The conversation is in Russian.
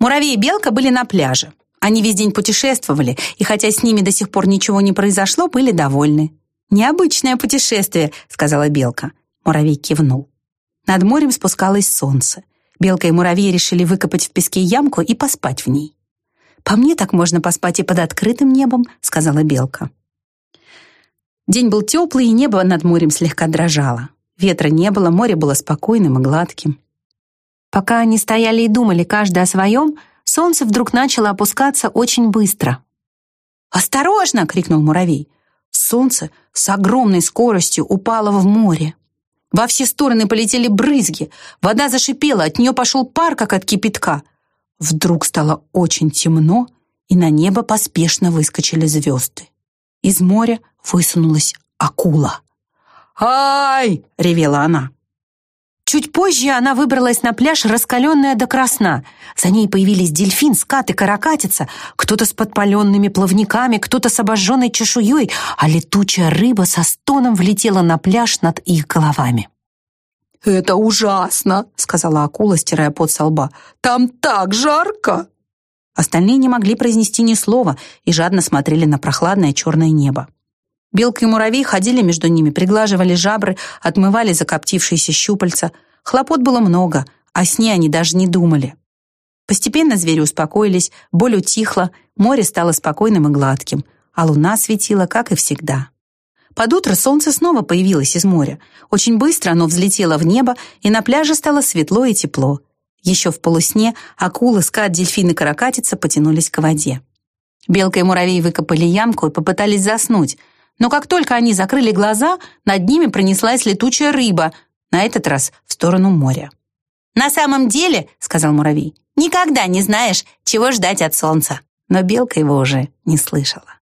Муравей и белка были на пляже. Они весь день путешествовали, и хотя с ними до сих пор ничего не произошло, были довольны. «Необычное путешествие», — сказала белка. Муравей кивнул. Над морем спускалось солнце. Белка и муравей решили выкопать в песке ямку и поспать в ней. «По мне так можно поспать и под открытым небом», — сказала белка. День был теплый, и небо над морем слегка дрожало. Ветра не было, море было спокойным и гладким. Пока они стояли и думали каждый о своем, солнце вдруг начало опускаться очень быстро. «Осторожно!» — крикнул муравей. Солнце с огромной скоростью упало в море. Во все стороны полетели брызги, вода зашипела, от нее пошел пар, как от кипятка. Вдруг стало очень темно, и на небо поспешно выскочили звезды. Из моря высунулась акула. «Ай!» — ревела она. Чуть позже она выбралась на пляж, раскаленная до красна. За ней появились дельфин, скат и каракатица, кто-то с подпаленными плавниками, кто-то с обожженной чешуей, а летучая рыба со стоном влетела на пляж над их головами. «Это ужасно!» — сказала акула, стирая пот со лба. «Там так жарко!» Остальные не могли произнести ни слова и жадно смотрели на прохладное черное небо. Белка и муравей ходили между ними, приглаживали жабры, отмывали закоптившиеся щупальца. Хлопот было много, а сне они даже не думали. Постепенно звери успокоились, боль утихла, море стало спокойным и гладким, а луна светила, как и всегда. Под утро солнце снова появилось из моря. Очень быстро оно взлетело в небо, и на пляже стало светло и тепло. Еще в полусне акулы, скат, дельфины, каракатица потянулись к воде. Белка и муравей выкопали ямку и попытались заснуть, но как только они закрыли глаза, над ними пронеслась летучая рыба, на этот раз в сторону моря. «На самом деле, — сказал муравей, — никогда не знаешь, чего ждать от солнца». Но белка его уже не слышала.